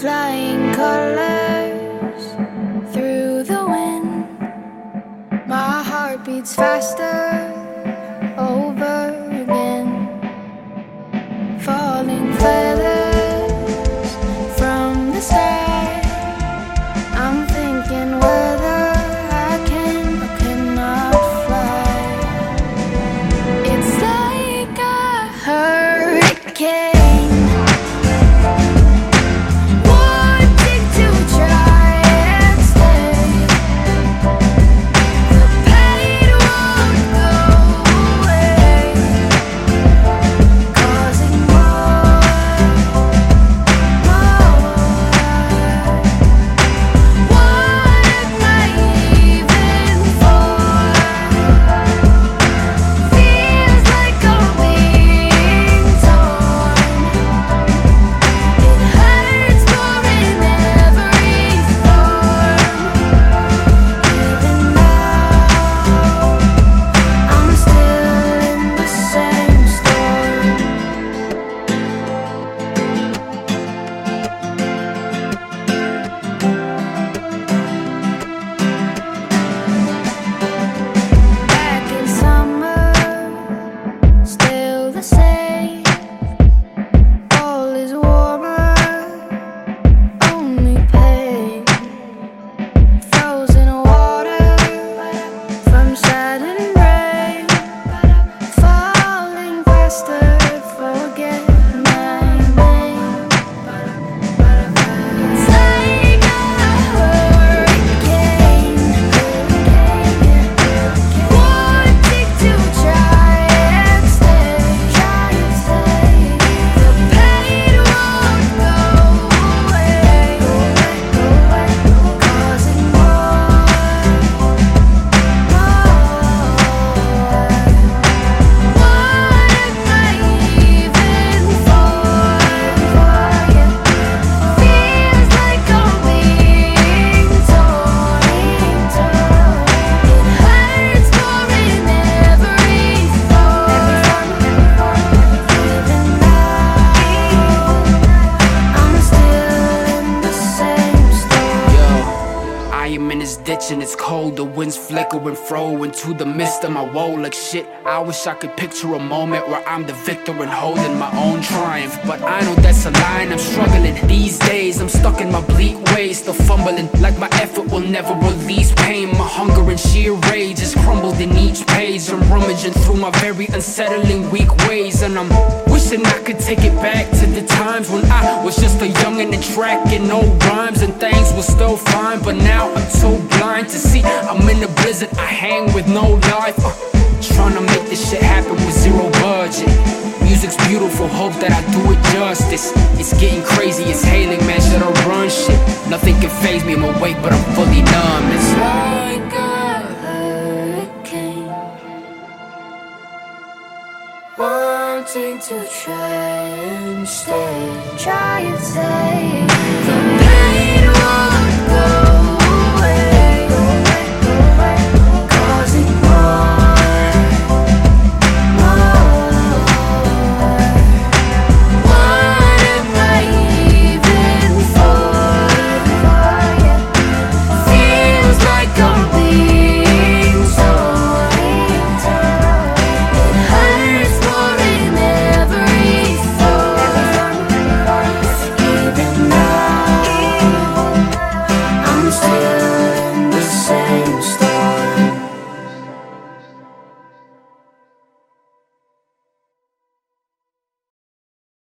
Flying colors through the wind. My heart beats faster over again. Falling feathers faster. Ditch and it's cold. The wind's flickering, throw into the midst of my woe like shit. I wish I could picture a moment where I'm the victor and holding my own triumph. But I know that's a line, I'm struggling. These days, I'm stuck in my bleak ways, still fumbling. Like my effort will never release pain. My hunger and sheer rage is crumbled in each page. I'm rummaging through my very unsettling weak ways. And I'm wishing I could take it back to the times when I was just a youngin' and tracking no rhymes and things were still fine. But now I'm too blind to see I'm in a blizzard. I hang with no life. Uh, trying to make this shit happen with zero budget. Music's beautiful, hope that I do it justice. It's getting crazy, it's hailing, man. Should I run shit? Nothing can faze me, I'm awake, but I'm fully numb. It's Like a hurricane, wanting to try and stay, try and stay.